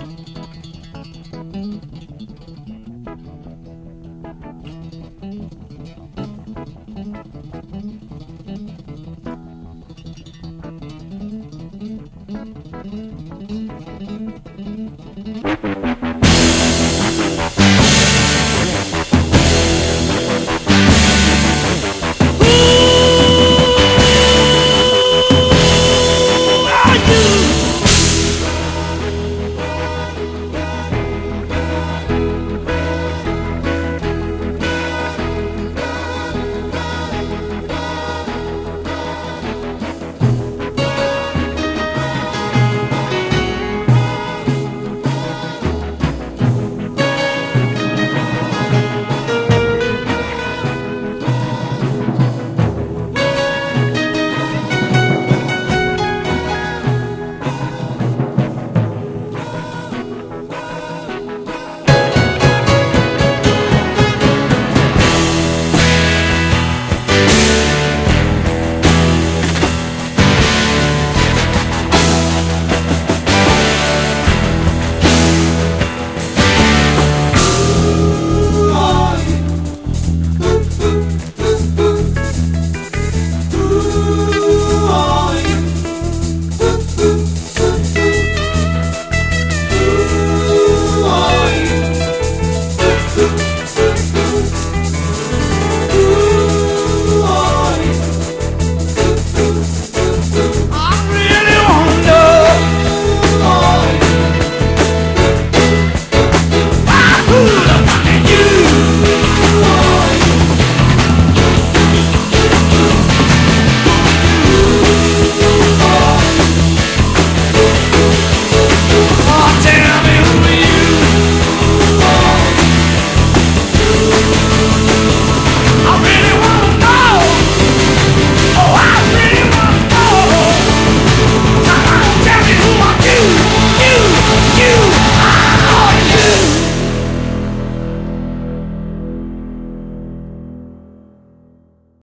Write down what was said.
Música